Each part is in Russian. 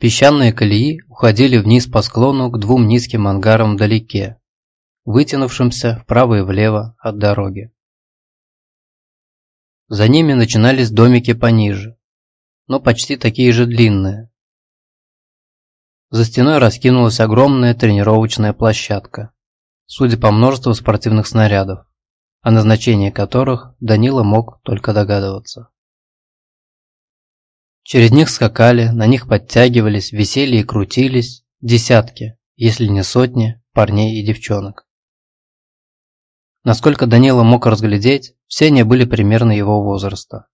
Песчаные колеи уходили вниз по склону к двум низким ангарам вдалеке, вытянувшимся вправо и влево от дороги. За ними начинались домики пониже, но почти такие же длинные. За стеной раскинулась огромная тренировочная площадка, судя по множеству спортивных снарядов, о назначении которых Данила мог только догадываться. Через них скакали, на них подтягивались, висели и крутились десятки, если не сотни, парней и девчонок. Насколько Данила мог разглядеть, все они были примерно его возраста.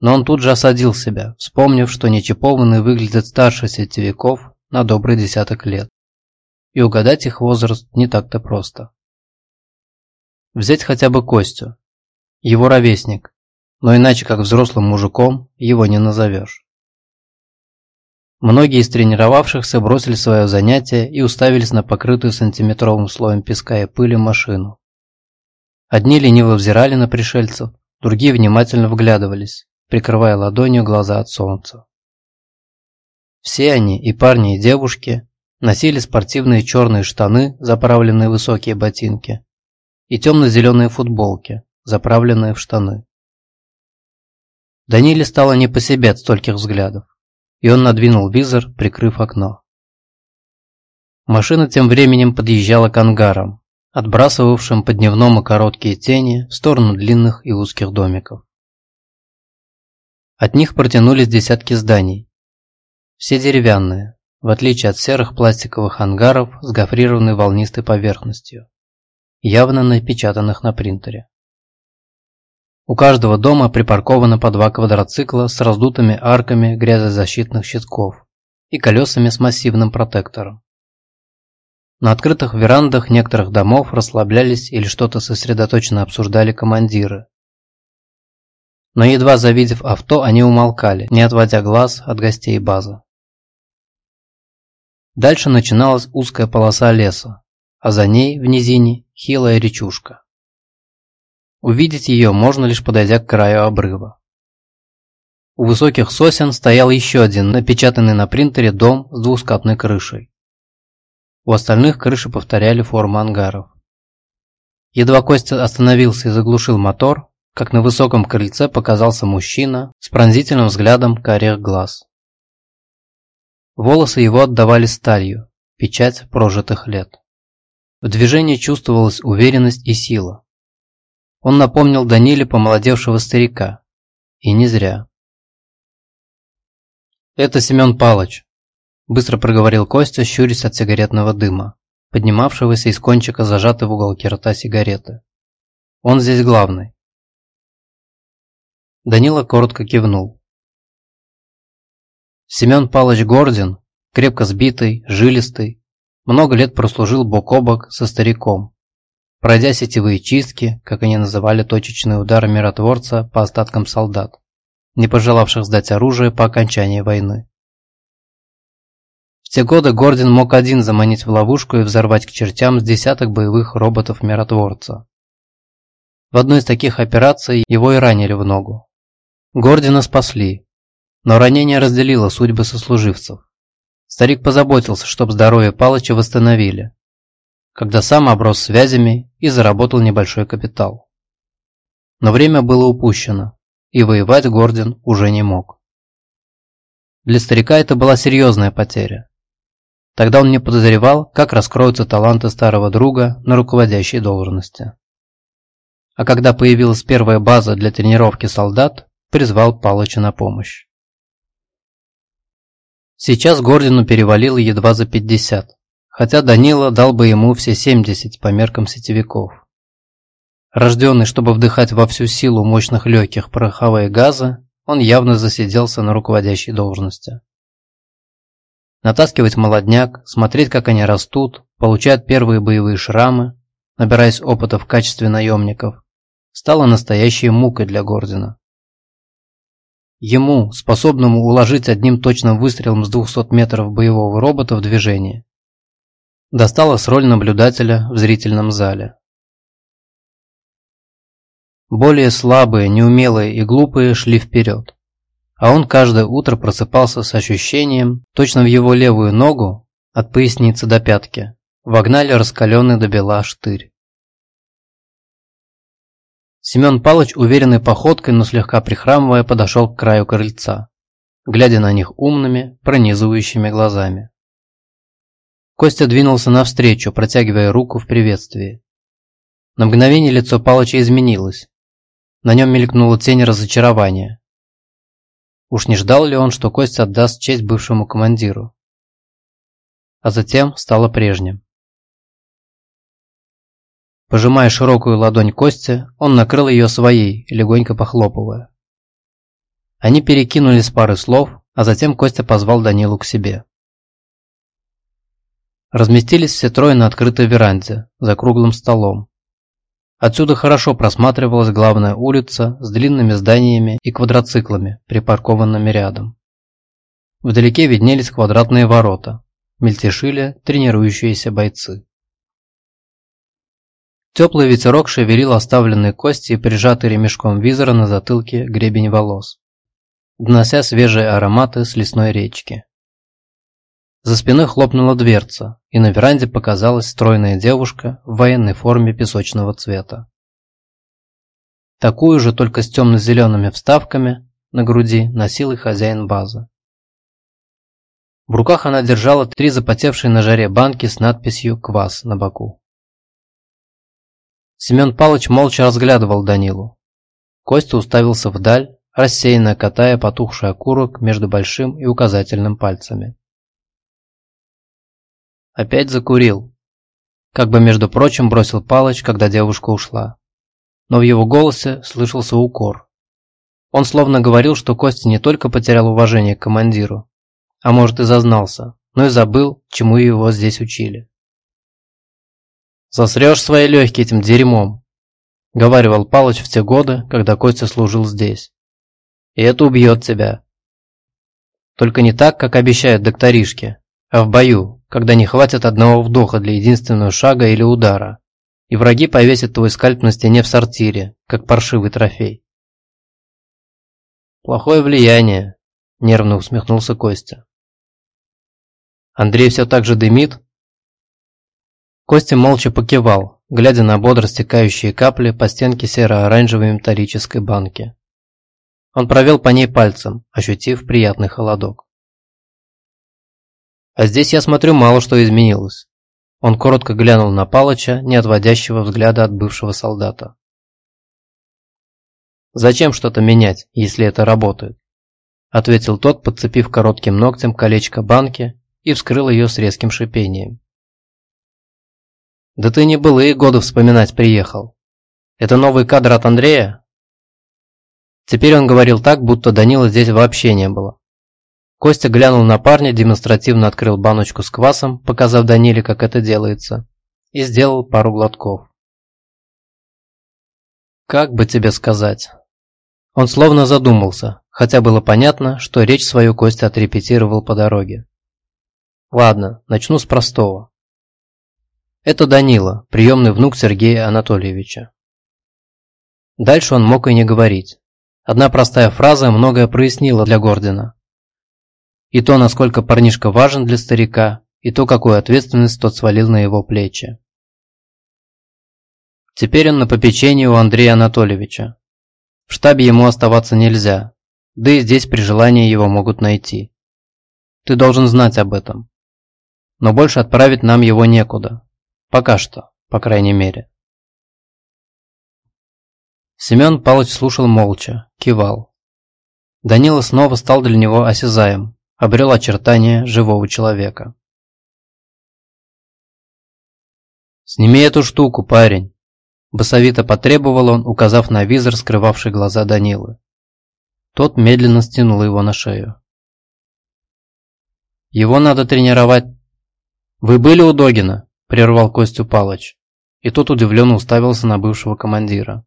Но он тут же осадил себя, вспомнив, что нечипованные выглядят старше сетевиков на добрый десяток лет. И угадать их возраст не так-то просто. Взять хотя бы Костю, его ровесник, но иначе как взрослым мужиком его не назовешь. Многие из тренировавшихся бросили свое занятие и уставились на покрытую сантиметровым слоем песка и пыли машину. Одни лениво взирали на пришельцев, другие внимательно вглядывались, прикрывая ладонью глаза от солнца. Все они, и парни, и девушки, носили спортивные черные штаны, заправленные в высокие ботинки, и темно-зеленые футболки, заправленные в штаны. Даниле стало не по себе от стольких взглядов, и он надвинул визор, прикрыв окно. Машина тем временем подъезжала к ангарам, отбрасывавшим по дневному короткие тени в сторону длинных и узких домиков. От них протянулись десятки зданий. Все деревянные, в отличие от серых пластиковых ангаров с гофрированной волнистой поверхностью, явно напечатанных на принтере. У каждого дома припарковано по два квадроцикла с раздутыми арками грязозащитных щитков и колесами с массивным протектором. На открытых верандах некоторых домов расслаблялись или что-то сосредоточенно обсуждали командиры. Но едва завидев авто, они умолкали, не отводя глаз от гостей базы. Дальше начиналась узкая полоса леса, а за ней, в низине, хилая речушка. Увидеть ее можно лишь подойдя к краю обрыва. У высоких сосен стоял еще один, напечатанный на принтере дом с двускатной крышей. У остальных крыши повторяли форму ангаров. Едва Костя остановился и заглушил мотор, как на высоком крыльце показался мужчина с пронзительным взглядом карих глаз. Волосы его отдавали сталью, печать прожитых лет. В движении чувствовалась уверенность и сила. Он напомнил Даниле помолодевшего старика. И не зря. «Это Семен Палыч», – быстро проговорил Костя, щурясь от сигаретного дыма, поднимавшегося из кончика зажатой в уголке рта сигареты. «Он здесь главный». Данила коротко кивнул. Семен Палыч Гордин, крепко сбитый, жилистый, много лет прослужил бок о бок со стариком, пройдя сетевые чистки, как они называли точечные удары миротворца по остаткам солдат, не пожелавших сдать оружие по окончании войны. В те годы Гордин мог один заманить в ловушку и взорвать к чертям с десяток боевых роботов-миротворца. В одной из таких операций его и ранили в ногу. Гордина спасли, но ранение разделило судьбы сослуживцев. Старик позаботился, чтобы здоровье Палыча восстановили, когда сам оброс связями и заработал небольшой капитал. Но время было упущено, и воевать Гордин уже не мог. Для старика это была серьезная потеря. Тогда он не подозревал, как раскроются таланты старого друга на руководящей должности. А когда появилась первая база для тренировки солдат, призвал Палыча на помощь. Сейчас Гордину перевалило едва за 50 хотя Данила дал бы ему все 70 по меркам сетевиков. Рожденный, чтобы вдыхать во всю силу мощных легких пороховые газы, он явно засиделся на руководящей должности. Натаскивать молодняк, смотреть, как они растут, получают первые боевые шрамы, набираясь опыта в качестве наемников, стало настоящей мукой для Гордина. Ему, способному уложить одним точным выстрелом с 200 метров боевого робота в движение, Досталась роль наблюдателя в зрительном зале. Более слабые, неумелые и глупые шли вперед, а он каждое утро просыпался с ощущением, точно в его левую ногу, от поясницы до пятки, вогнали раскаленный до бела штырь. Семен Палыч уверенной походкой, но слегка прихрамывая, подошел к краю крыльца, глядя на них умными, пронизывающими глазами. Костя двинулся навстречу, протягивая руку в приветствии. На мгновение лицо Палыча изменилось. На нем мелькнула тень разочарования. Уж не ждал ли он, что Костя отдаст честь бывшему командиру? А затем стало прежним. Пожимая широкую ладонь Кости, он накрыл ее своей, легонько похлопывая. Они перекинулись пары слов, а затем Костя позвал Данилу к себе. Разместились все трое на открытой веранде, за круглым столом. Отсюда хорошо просматривалась главная улица с длинными зданиями и квадроциклами, припаркованными рядом. Вдалеке виднелись квадратные ворота, мельтешили тренирующиеся бойцы. Теплый ветерок шевелил оставленные кости и прижатый ремешком визора на затылке гребень волос, донося свежие ароматы с лесной речки. За спиной хлопнула дверца, и на веранде показалась стройная девушка в военной форме песочного цвета. Такую же, только с темно-зелеными вставками на груди, носил и хозяин базы. В руках она держала три запотевшие на жаре банки с надписью «Квас» на боку. Семен Палыч молча разглядывал Данилу. Костя уставился вдаль, рассеянно катая потухший окурок между большим и указательным пальцами. Опять закурил. Как бы, между прочим, бросил Палыч, когда девушка ушла. Но в его голосе слышался укор. Он словно говорил, что Костя не только потерял уважение к командиру, а может и зазнался, но и забыл, чему его здесь учили. «Засрешь свои легкие этим дерьмом», — говаривал Палыч в те годы, когда Костя служил здесь. «И это убьет тебя. Только не так, как обещают докторишки, а в бою, когда не хватит одного вдоха для единственного шага или удара, и враги повесят твой скальп на стене в сортире, как паршивый трофей. «Плохое влияние», – нервно усмехнулся Костя. «Андрей все так же дымит?» Костя молча покивал, глядя на бодро стекающие капли по стенке серо-оранжевой металлической банки. Он провел по ней пальцем, ощутив приятный холодок. А здесь, я смотрю, мало что изменилось. Он коротко глянул на Палыча, не отводящего взгляда от бывшего солдата. «Зачем что-то менять, если это работает?» Ответил тот, подцепив коротким ногтем колечко банки и вскрыл ее с резким шипением. «Да ты не былые годы вспоминать приехал. Это новый кадр от Андрея?» Теперь он говорил так, будто Данила здесь вообще не было. Костя глянул на парня, демонстративно открыл баночку с квасом, показав Даниле, как это делается, и сделал пару глотков. «Как бы тебе сказать?» Он словно задумался, хотя было понятно, что речь свою Костя отрепетировал по дороге. Ладно, начну с простого. Это Данила, приемный внук Сергея Анатольевича. Дальше он мог и не говорить. Одна простая фраза многое прояснила для Гордина. И то, насколько парнишка важен для старика, и то, какую ответственность тот свалил на его плечи. Теперь он на попечении у Андрея Анатольевича. В штабе ему оставаться нельзя, да и здесь при желании его могут найти. Ты должен знать об этом. Но больше отправить нам его некуда. Пока что, по крайней мере. Семен Палыч слушал молча, кивал. Данила снова стал для него осязаем, обрел очертания живого человека. «Сними эту штуку, парень!» Басовито потребовал он, указав на визор, скрывавший глаза Данилы. Тот медленно стянул его на шею. «Его надо тренировать...» «Вы были у Догина?» – прервал Костю Палыч. И тот удивленно уставился на бывшего командира.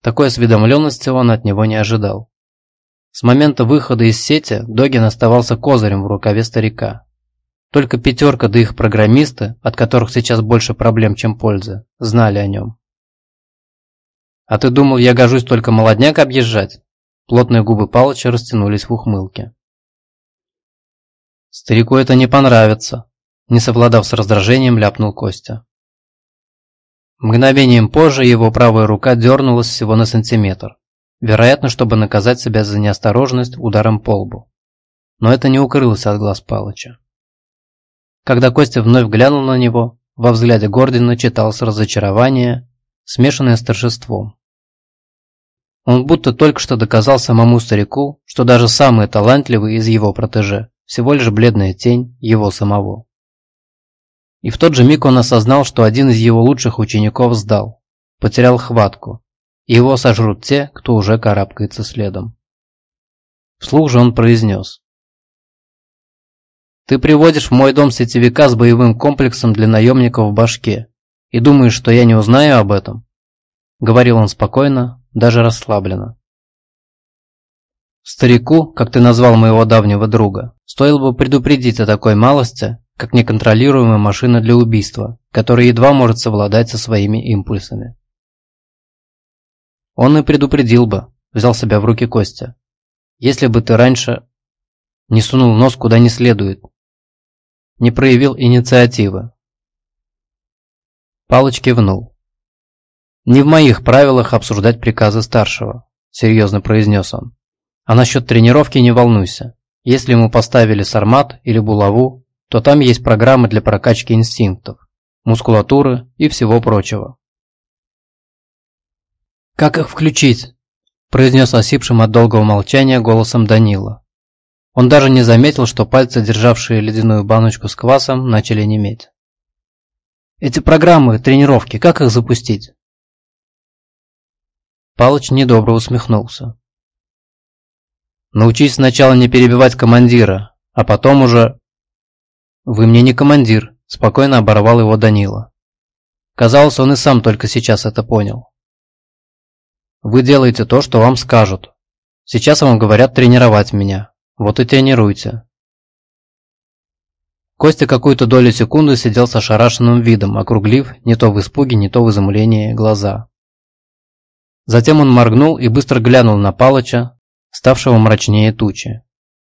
Такой осведомленности он от него не ожидал. С момента выхода из сети Догин оставался козырем в рукаве старика. Только пятерка да их программисты, от которых сейчас больше проблем, чем пользы, знали о нем. «А ты думал, я гожусь только молодняк объезжать?» Плотные губы Палыча растянулись в ухмылке. «Старику это не понравится», – не совладав с раздражением, ляпнул Костя. Мгновением позже его правая рука дернулась всего на сантиметр, вероятно, чтобы наказать себя за неосторожность ударом по лбу. Но это не укрылось от глаз Палыча. Когда Костя вновь глянул на него, во взгляде Гордина читалось разочарование, смешанное с торжеством. Он будто только что доказал самому старику, что даже самый талантливый из его протеже всего лишь бледная тень его самого. И в тот же миг он осознал, что один из его лучших учеников сдал, потерял хватку, его сожрут те, кто уже карабкается следом. Вслух же он произнес. «Ты приводишь в мой дом сетевика с боевым комплексом для наемников в башке и думаешь, что я не узнаю об этом?» Говорил он спокойно, даже расслабленно. Старику, как ты назвал моего давнего друга, стоило бы предупредить о такой малости, как неконтролируемая машина для убийства, которая едва может совладать со своими импульсами. Он и предупредил бы, взял себя в руки Костя, если бы ты раньше не сунул нос куда не следует, не проявил инициативы. Палыч кивнул. «Не в моих правилах обсуждать приказы старшего», – серьезно произнес он. «А насчет тренировки не волнуйся. Если ему поставили сармат или булаву, то там есть программы для прокачки инстинктов, мускулатуры и всего прочего». «Как их включить?» – произнес осипшим от долгого молчания голосом Данила. Он даже не заметил, что пальцы, державшие ледяную баночку с квасом, начали неметь. «Эти программы, тренировки, как их запустить?» Палыч недобро усмехнулся. «Научись сначала не перебивать командира, а потом уже...» «Вы мне не командир», – спокойно оборвал его Данила. Казалось, он и сам только сейчас это понял. «Вы делаете то, что вам скажут. Сейчас вам говорят тренировать меня. Вот и тренируйте». Костя какую-то долю секунды сидел с ошарашенным видом, округлив не то в испуге, не то в изумлении глаза. Затем он моргнул и быстро глянул на Палыча, ставшего мрачнее тучи.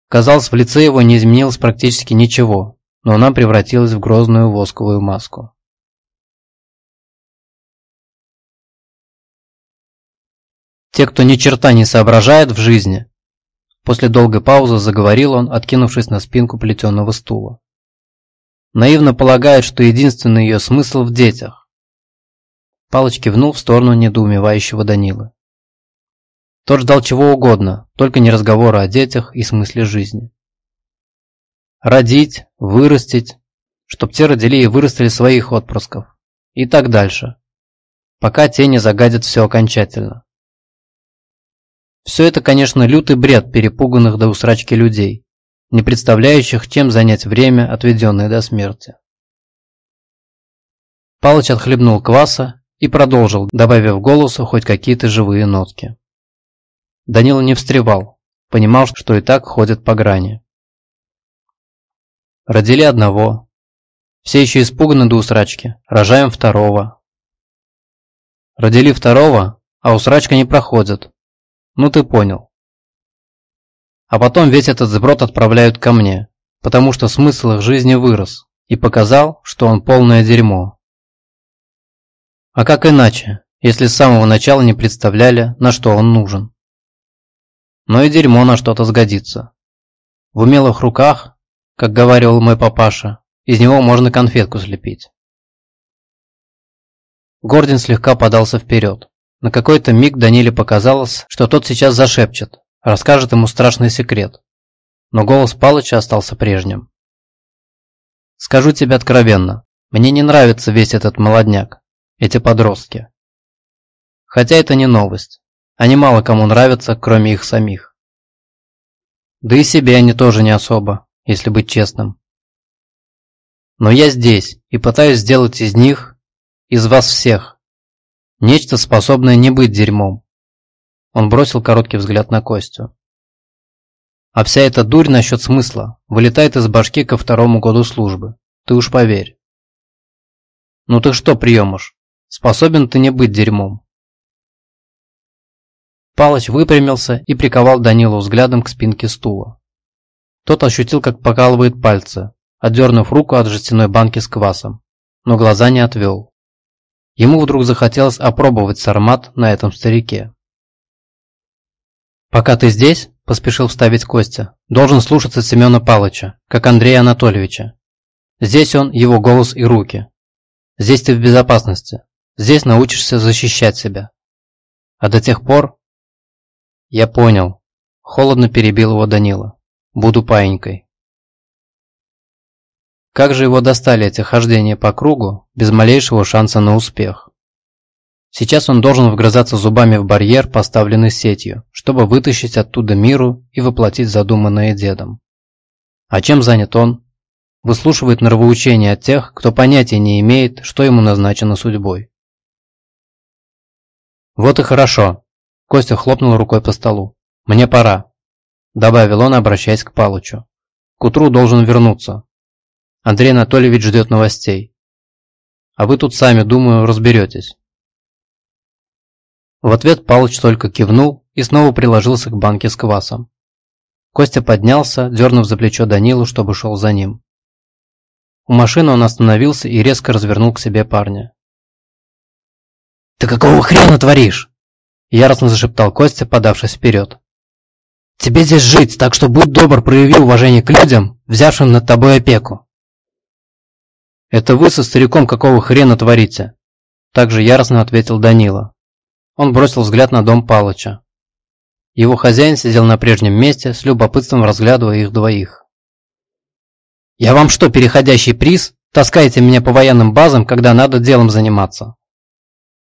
Казалось, в лице его не изменилось практически ничего, но она превратилась в грозную восковую маску. Те, кто ни черта не соображает в жизни, после долгой паузы заговорил он, откинувшись на спинку плетеного стула. Наивно полагает, что единственный ее смысл в детях. Палыч кивнул в сторону недоумевающего Данилы. Тот ждал чего угодно, только не разговора о детях и смысле жизни. Родить, вырастить, чтоб те родили и вырастили своих отпрысков. И так дальше. Пока те не загадят все окончательно. Все это, конечно, лютый бред перепуганных до усрачки людей, не представляющих, чем занять время, отведенное до смерти. Палыч отхлебнул кваса и продолжил, добавив голосу хоть какие-то живые нотки. Данила не встревал, понимал, что и так ходит по грани. Родили одного. Все еще испуганы до усрачки. Рожаем второго. Родили второго, а усрачка не проходит. Ну ты понял. А потом весь этот сброд отправляют ко мне, потому что смысл их жизни вырос и показал, что он полное дерьмо. А как иначе, если с самого начала не представляли, на что он нужен? Но и дерьмо на что-то сгодится. В умелых руках, как говорил мой папаша, из него можно конфетку слепить. Гордин слегка подался вперед. На какой-то миг Даниле показалось, что тот сейчас зашепчет, расскажет ему страшный секрет. Но голос Палыча остался прежним. «Скажу тебе откровенно, мне не нравится весь этот молодняк эти подростки. Хотя это не новость. Они мало кому нравятся, кроме их самих. Да и себе они тоже не особо, если быть честным. Но я здесь и пытаюсь сделать из них, из вас всех, нечто способное не быть дерьмом. Он бросил короткий взгляд на Костю. А вся эта дурь насчет смысла вылетает из башки ко второму году службы. Ты уж поверь. Ну ты что, приемыш, Способен ты не быть дерьмом. Палыч выпрямился и приковал Данилу взглядом к спинке стула. Тот ощутил, как покалывает пальцы, отдернув руку от жестяной банки с квасом, но глаза не отвел. Ему вдруг захотелось опробовать сармат на этом старике. «Пока ты здесь, – поспешил вставить Костя, – должен слушаться Семена Палыча, как Андрея Анатольевича. Здесь он, его голос и руки. Здесь ты в безопасности. Здесь научишься защищать себя. А до тех пор...» «Я понял», – холодно перебил его Данила. «Буду паинькой». Как же его достали эти хождения по кругу, без малейшего шанса на успех? Сейчас он должен вгрызаться зубами в барьер, поставленный сетью, чтобы вытащить оттуда миру и воплотить задуманное дедом. А чем занят он? Выслушивает нравоучения от тех, кто понятия не имеет, что ему назначено судьбой. «Вот и хорошо», – Костя хлопнул рукой по столу. «Мне пора», – добавил он, обращаясь к Палычу. «К утру должен вернуться. Андрей Анатольевич ждет новостей. А вы тут сами, думаю, разберетесь». В ответ Палыч только кивнул и снова приложился к банке с квасом. Костя поднялся, дернув за плечо Данилу, чтобы шел за ним. У машины он остановился и резко развернул к себе парня. «Ты какого хрена творишь?» Яростно зашептал Костя, подавшись вперед. «Тебе здесь жить, так что будь добр, прояви уважение к людям, взявшим над тобой опеку». «Это вы со стариком какого хрена творите?» Также яростно ответил Данила. Он бросил взгляд на дом Палыча. Его хозяин сидел на прежнем месте, с любопытством разглядывая их двоих. «Я вам что, переходящий приз? Таскаете меня по военным базам, когда надо делом заниматься?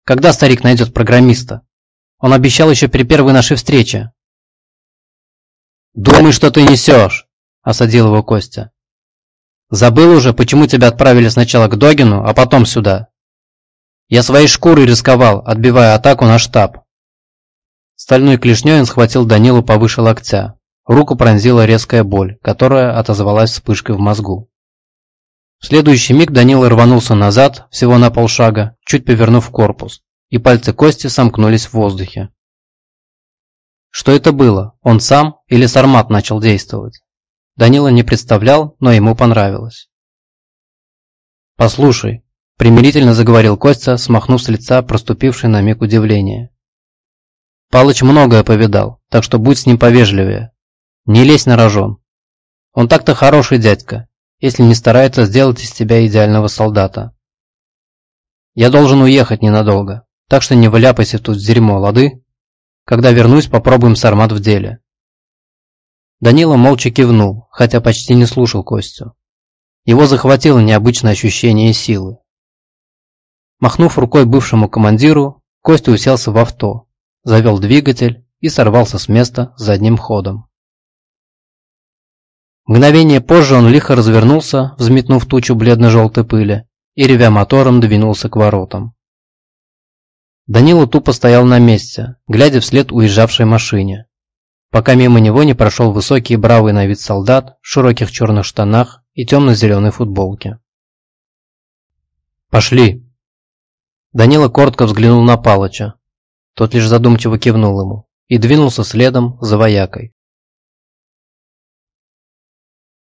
Когда старик найдет программиста? Он обещал еще при первой нашей встрече». «Думай, что ты несешь!» – осадил его Костя. «Забыл уже, почему тебя отправили сначала к Догину, а потом сюда?» Я своей шкурой рисковал, отбивая атаку на штаб. Стальной клешней он схватил Данилу повыше локтя. Руку пронзила резкая боль, которая отозвалась вспышкой в мозгу. В следующий миг Данила рванулся назад, всего на полшага, чуть повернув корпус, и пальцы Кости сомкнулись в воздухе. Что это было? Он сам или Сармат начал действовать? Данила не представлял, но ему понравилось. «Послушай, Примирительно заговорил Костя, смахнув с лица проступивший на миг удивление. Палыч многое повидал, так что будь с ним повежливее. Не лезь на рожон. Он так-то хороший дядька, если не старается сделать из тебя идеального солдата. Я должен уехать ненадолго, так что не выляпайся тут дерьмо, лады? Когда вернусь, попробуем сармат в деле. Данила молча кивнул, хотя почти не слушал Костю. Его захватило необычное ощущение силы. Махнув рукой бывшему командиру, Костя уселся в авто, завел двигатель и сорвался с места задним ходом. Мгновение позже он лихо развернулся, взметнув тучу бледно-желтой пыли, и, ревя мотором, двинулся к воротам. Данила тупо стоял на месте, глядя вслед уезжавшей машине, пока мимо него не прошел высокий и бравый на вид солдат в широких черных штанах и темно-зеленой футболке. «Пошли!» Данила коротко взглянул на Палыча. Тот лишь задумчиво кивнул ему и двинулся следом за воякой.